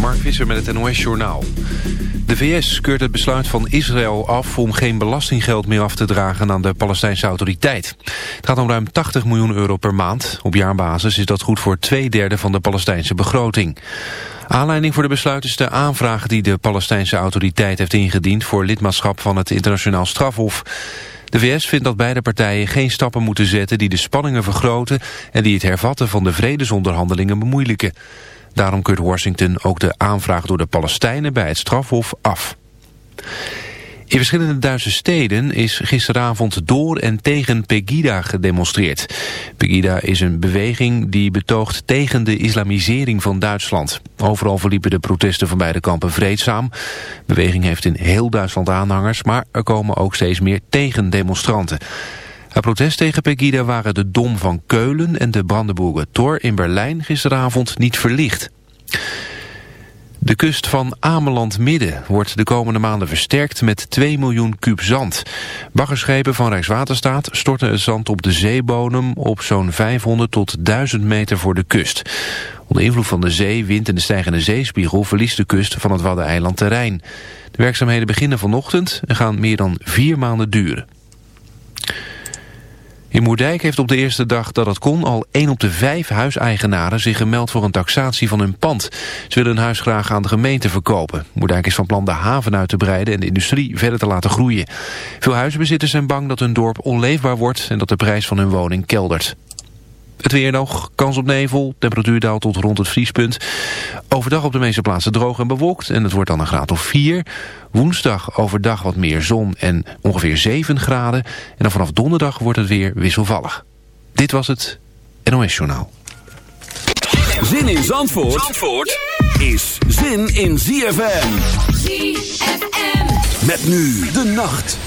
Mark Visser met het NOS Journaal. De VS keurt het besluit van Israël af om geen belastinggeld meer af te dragen aan de Palestijnse autoriteit. Het gaat om ruim 80 miljoen euro per maand. Op jaarbasis is dat goed voor twee derde van de Palestijnse begroting. Aanleiding voor de besluit is de aanvraag die de Palestijnse autoriteit heeft ingediend voor lidmaatschap van het internationaal strafhof. De VS vindt dat beide partijen geen stappen moeten zetten die de spanningen vergroten en die het hervatten van de vredesonderhandelingen bemoeilijken. Daarom keurt Washington ook de aanvraag door de Palestijnen bij het strafhof af. In verschillende Duitse steden is gisteravond door en tegen Pegida gedemonstreerd. Pegida is een beweging die betoogt tegen de islamisering van Duitsland. Overal verliepen de protesten van beide kampen vreedzaam. De beweging heeft in heel Duitsland aanhangers, maar er komen ook steeds meer tegendemonstranten. Het protest tegen Pegida waren de Dom van Keulen en de Brandenburger Tor in Berlijn gisteravond niet verlicht. De kust van Ameland-Midden wordt de komende maanden versterkt met 2 miljoen kuub zand. Baggerschepen van Rijkswaterstaat storten het zand op de zeebodem op zo'n 500 tot 1000 meter voor de kust. Onder invloed van de zee, wind en de stijgende zeespiegel verliest de kust van het Waddeneiland terrein. De werkzaamheden beginnen vanochtend en gaan meer dan vier maanden duren. In Moerdijk heeft op de eerste dag dat het kon al 1 op de 5 huiseigenaren zich gemeld voor een taxatie van hun pand. Ze willen hun huis graag aan de gemeente verkopen. Moerdijk is van plan de haven uit te breiden en de industrie verder te laten groeien. Veel huizenbezitters zijn bang dat hun dorp onleefbaar wordt en dat de prijs van hun woning keldert. Het weer nog, kans op nevel, temperatuur daalt tot rond het vriespunt. Overdag op de meeste plaatsen droog en bewolkt en het wordt dan een graad of 4. Woensdag overdag wat meer zon en ongeveer 7 graden. En dan vanaf donderdag wordt het weer wisselvallig. Dit was het NOS Journaal. Zin in Zandvoort, Zandvoort is zin in ZFM. ZFM. Met nu de nacht.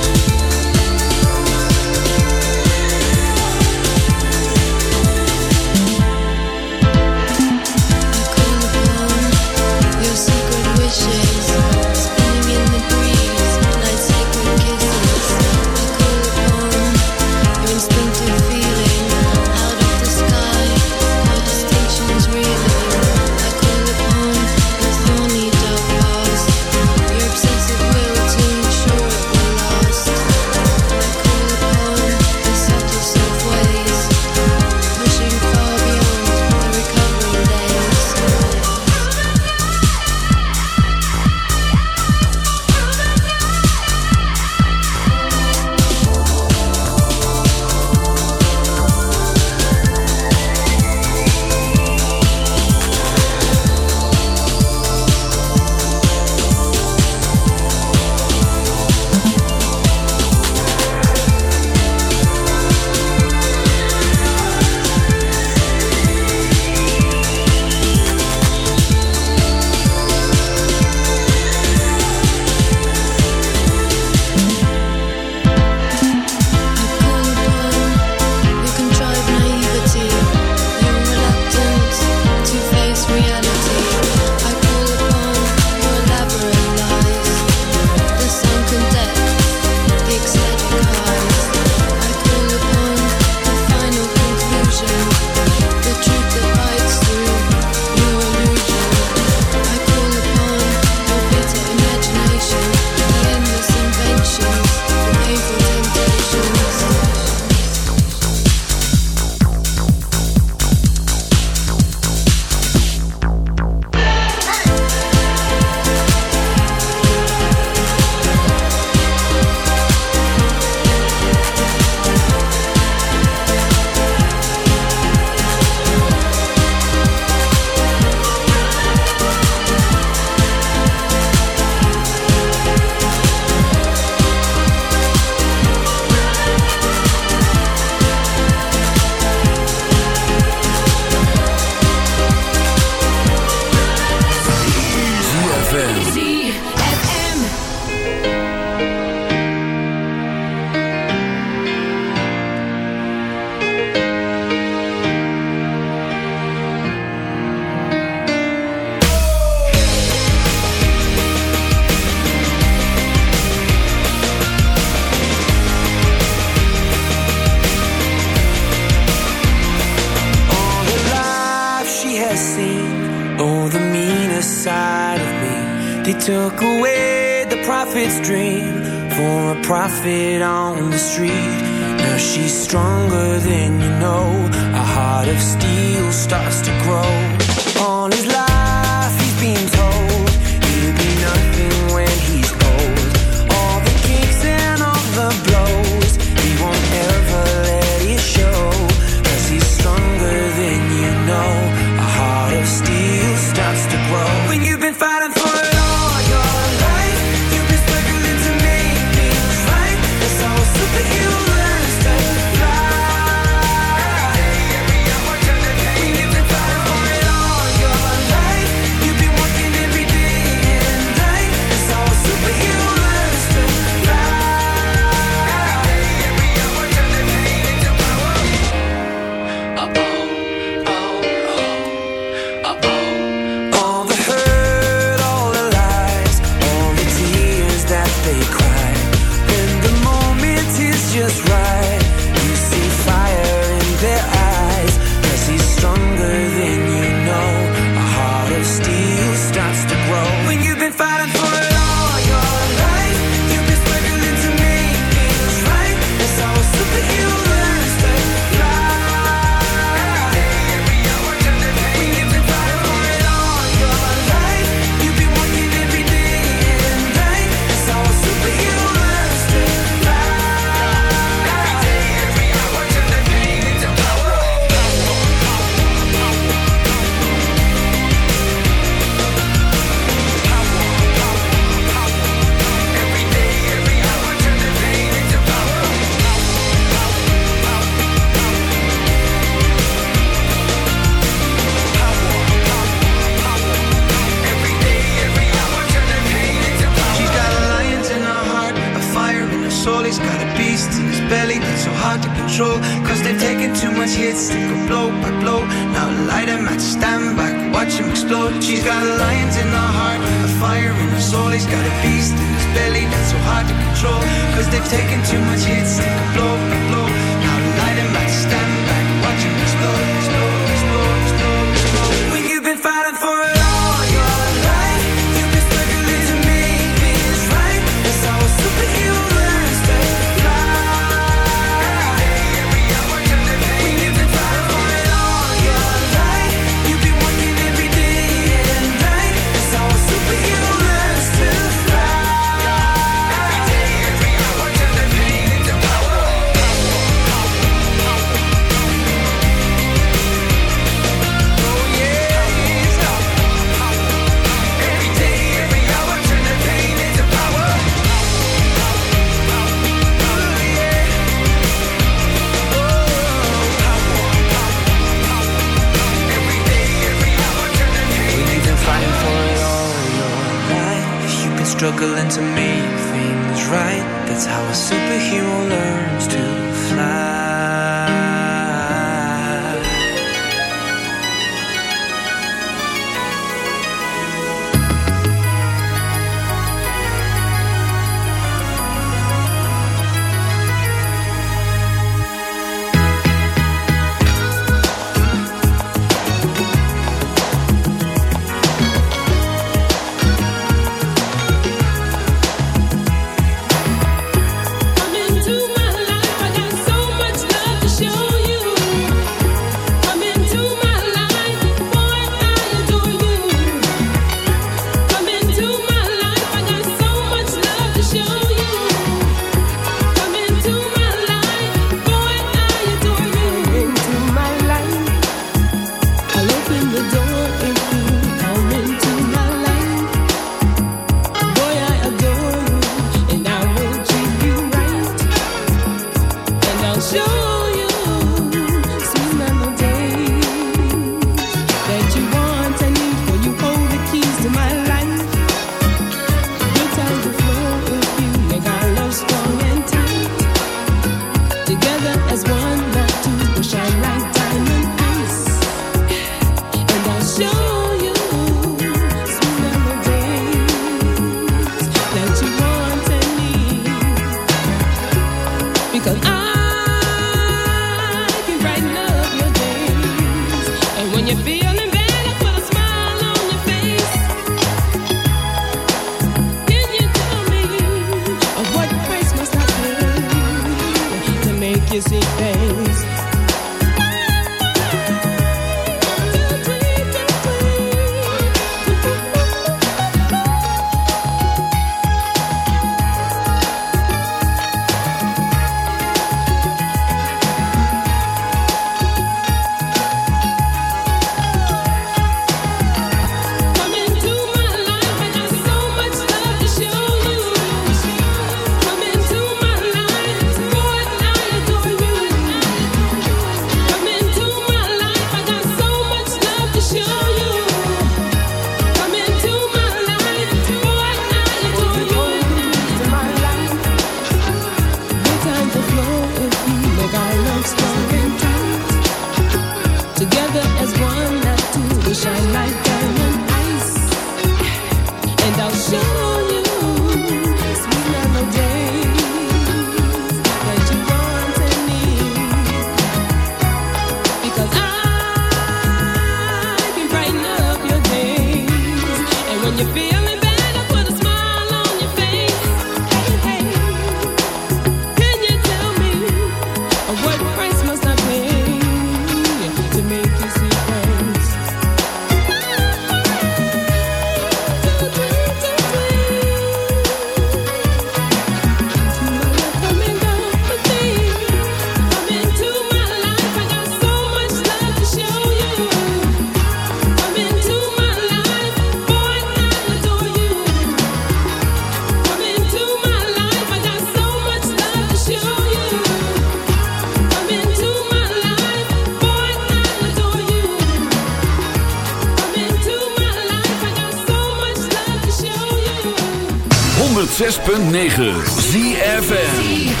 6.9 ZFN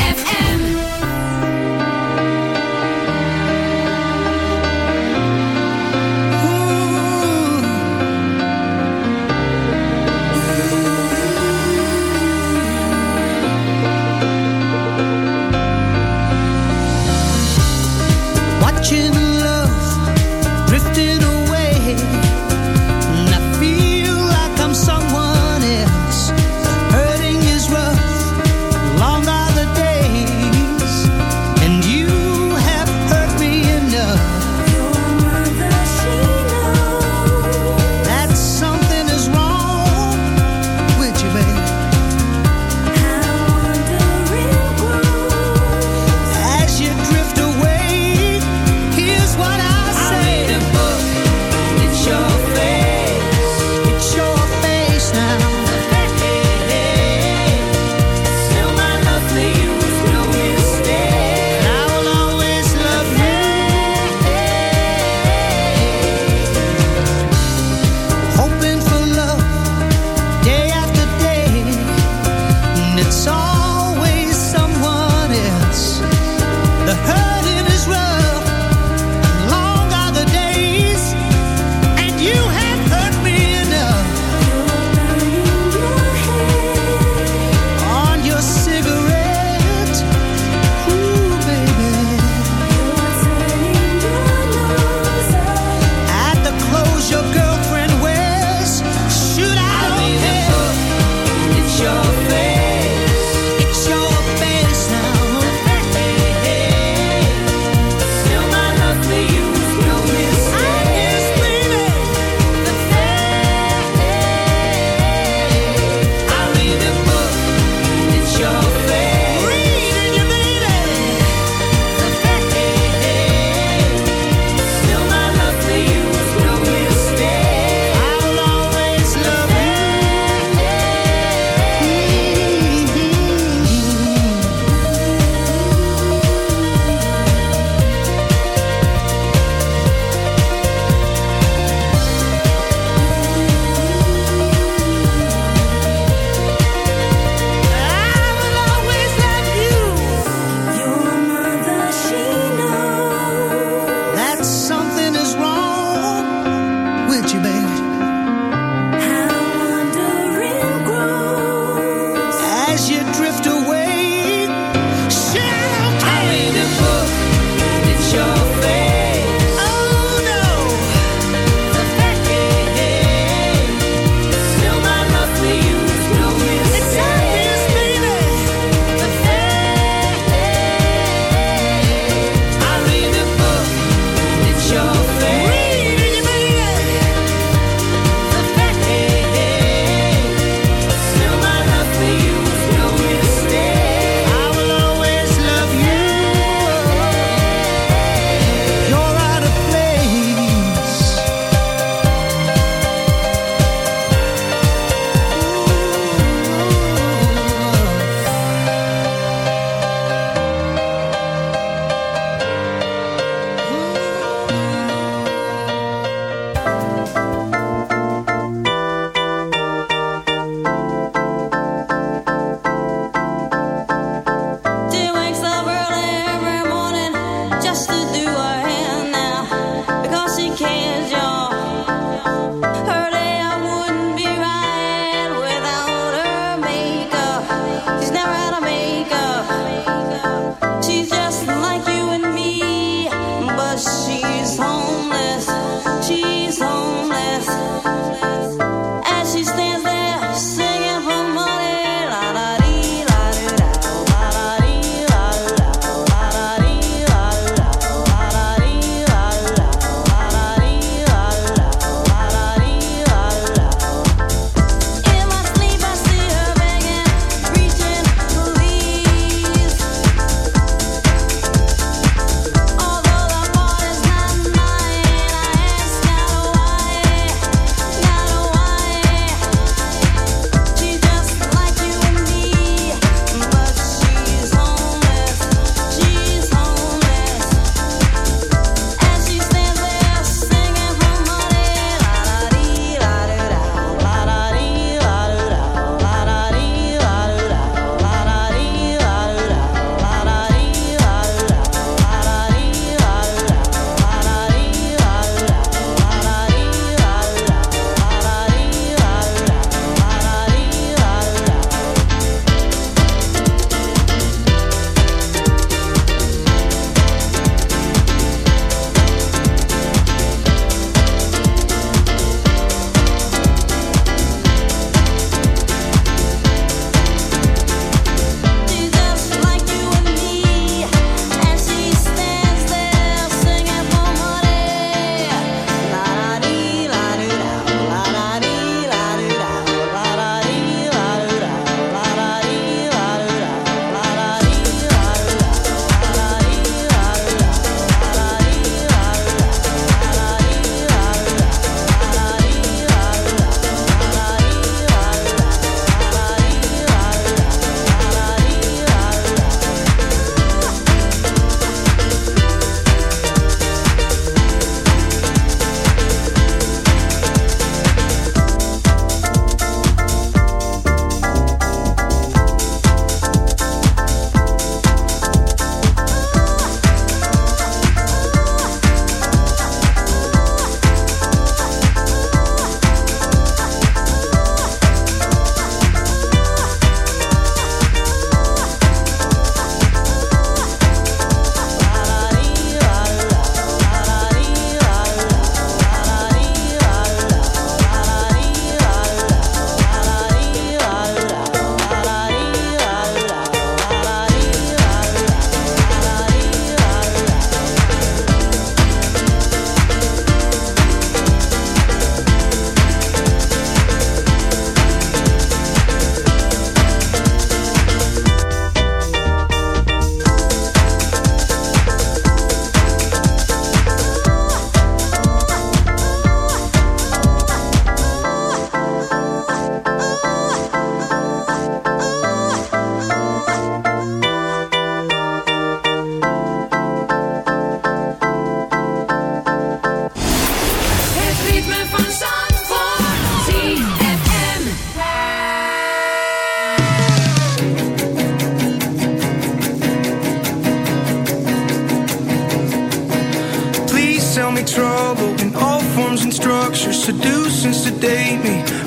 please tell me trouble in all forms and structures. Seducing today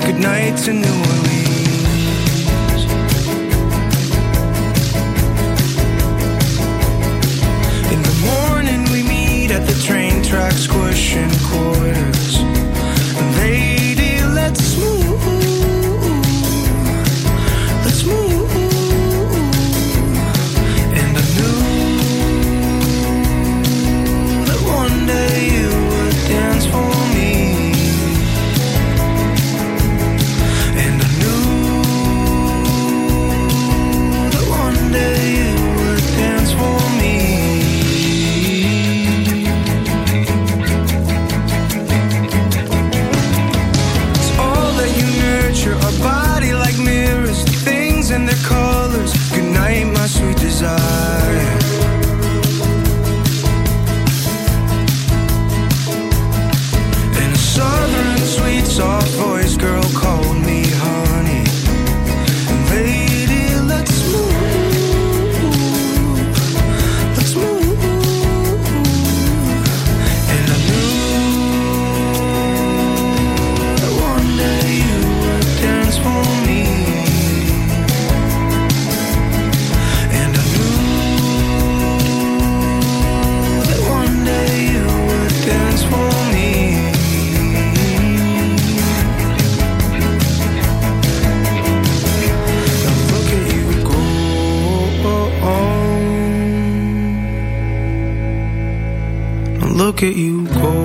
good night track squishing quarters. Look at you go.